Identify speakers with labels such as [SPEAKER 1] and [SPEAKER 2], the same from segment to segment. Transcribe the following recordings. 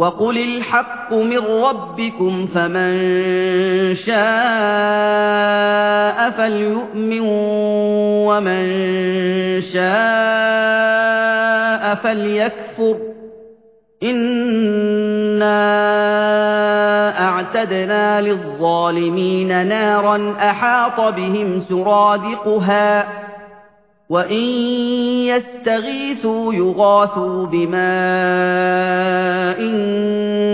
[SPEAKER 1] وقل الحق من ربكم فمن شاء فليؤمن ومن شاء فليكفر إنا أعتدنا للظالمين نارا أحاط بهم سرادقها وإن يستغيثوا يغاثوا بماء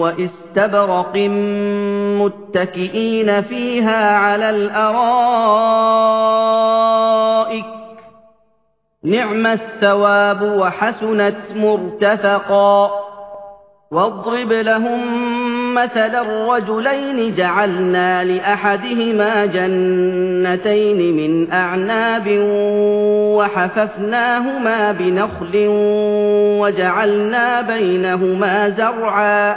[SPEAKER 1] واستبرق متكئين فيها على الأرائك نعم الثواب وحسنت مرتفقا واضرب لهم مثل الرجلين جعلنا لأحدهما جنتين من أعناب وحففناهما بنخل وجعلنا بينهما زرعا